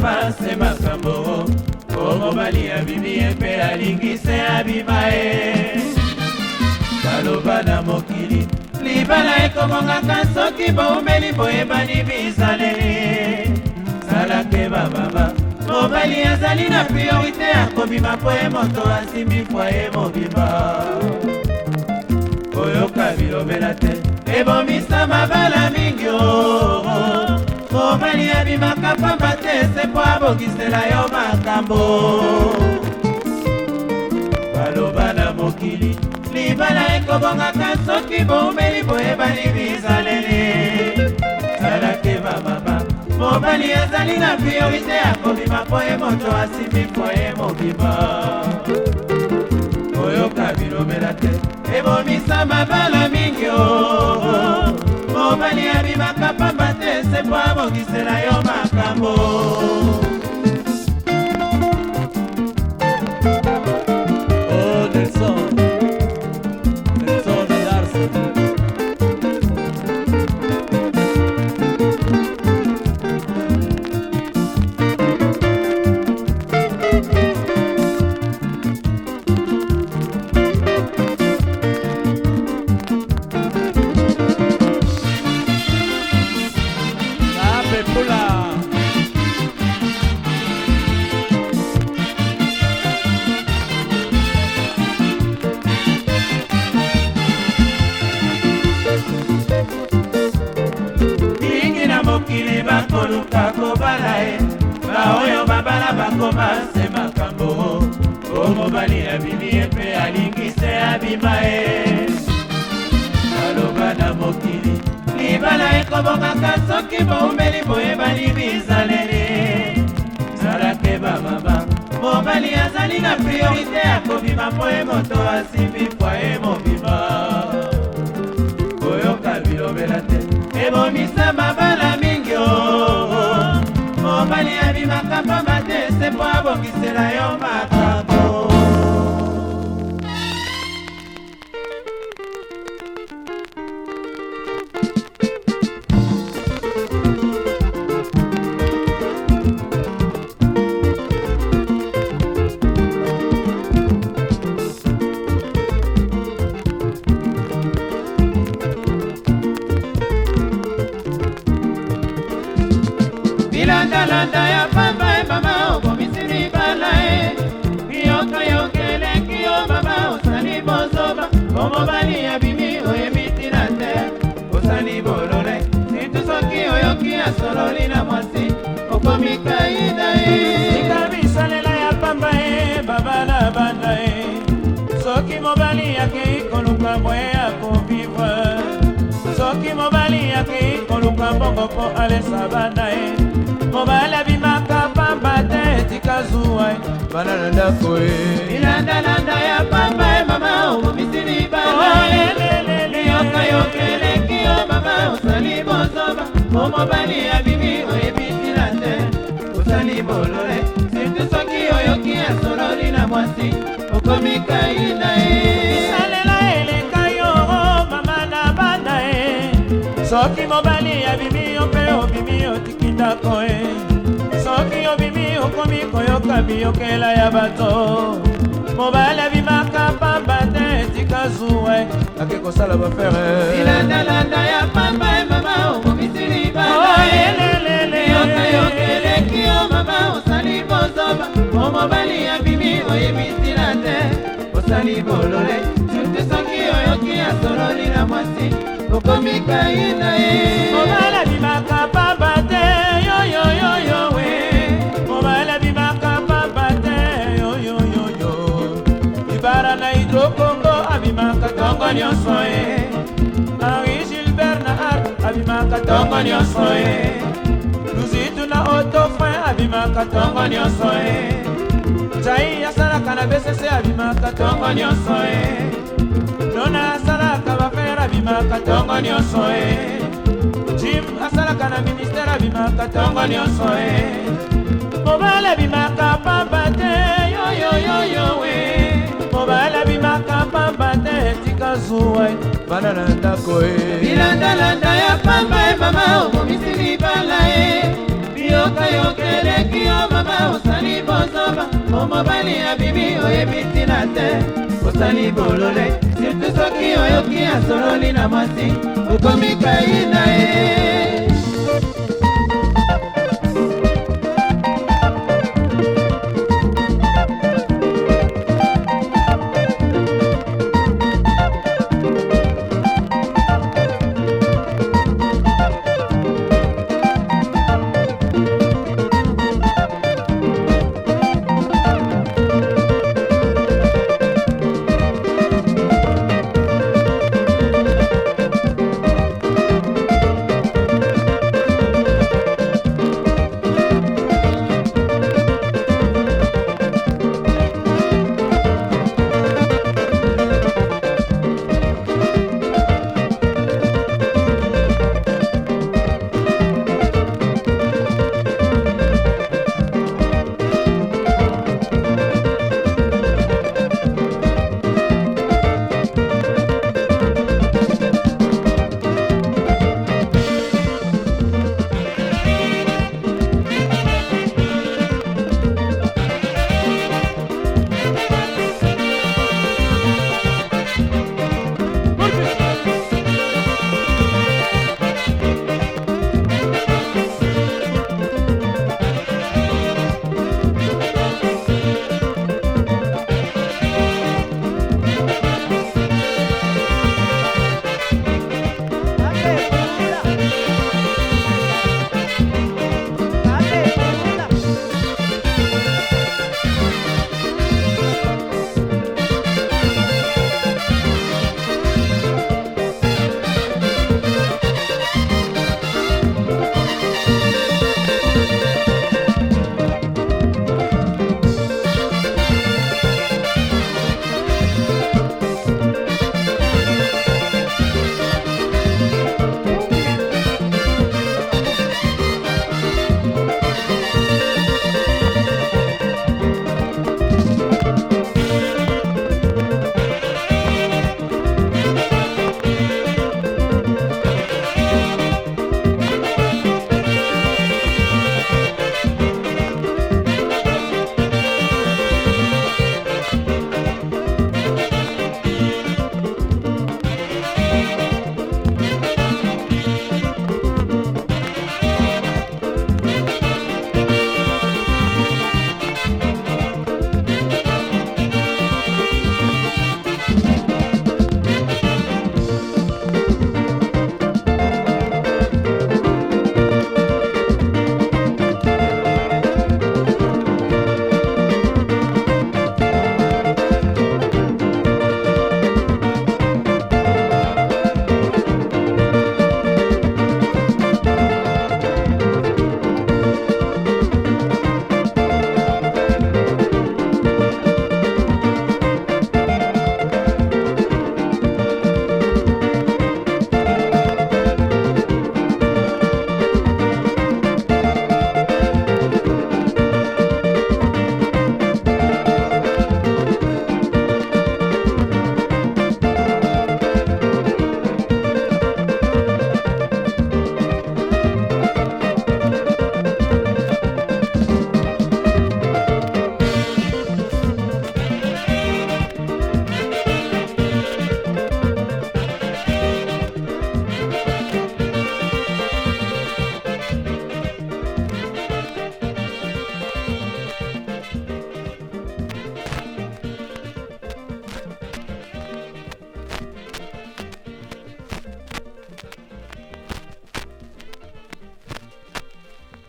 koloba se makambo oh, oh. po mobali abimi ye mpe alingi se abima ye baloba na mokili libala ekomongaka soki boumeli boyebani bizaleli salake bamama mobali azali na priorite ya kobima po ye moto asimbi fwaye mobimba koyoka bilobela te ebomisa mabala mingi o oh, mobali abimaka pamba ese mpo abongisela yo makambo baloba na mokili libala ekobongaka soki boumeli boyebani bizaleli talake bamama mobali ezali na priorite ya kobima mpo ye moto asimbi mpo ye mobima koyoka bilobela te ebomisa mabala mingi o mobali abimaka pamba te mpo abongisela yo makambo koluka kobala ye baoyo babala bakoma se makambo o mobali abimi ye mpe alingi se abima ye aloba na mokili libala ekobongaka soki boumeli boyebani bizaleli zalake bamama mobali azali na priorite ya kobima mpo ye moto asimbi nakokongisela yo mata na mwasi okomi kai na ye tika bisalela ya pamba ye babala banda ye soki mobali akei koluka boye akovivre soki mobali akei koluka bongo mpo alesa banda ye mobali abimaka pamba te tika zuwa e. bana na ndako ye milandalanda ya pamba ye mama omomisini banayoka e. oh, yokeleki yo mama osali bozoba mo mobali abi okoki bolole sirtu soki oyoki asololi na mwasi okomi kai na ye salela eleka yo oh, mama na bana e soki mobali abimi yo mpe obimi otiki ndako e soki obimi okomi koyoka biyokela ya bato mobali abimaka pamba te etika zuwe ake kosala bafere na mwasi okomi kai na ye mobala bimaka pamba te yoyoyoyowe mobala bimaka pamba te yoyoyoyo libara na hidrokongo abimaka tongo nyonso ye henri gilbert na art abimaka tongo nyonso ye luzitu na otofrin abimaka tongo nyonso ye jai asalaka na bcc abimaka tongo nyonso ye nona abimaka ntongo nyonso e jim asalaka na ministere abimaka ntongo nyonso e mobali abimaka pamba te yoyoyoyowe mobali abimaka pamba te etika zuwa eh. bana na ndako e bilandalanda ya pamba e mama okomisi libala e biyokayokeleki yo mama osali bozoba o mobali ya bibi oyebi ntina te osali bolole sirtu soki oyoki asololi na mwasi okomi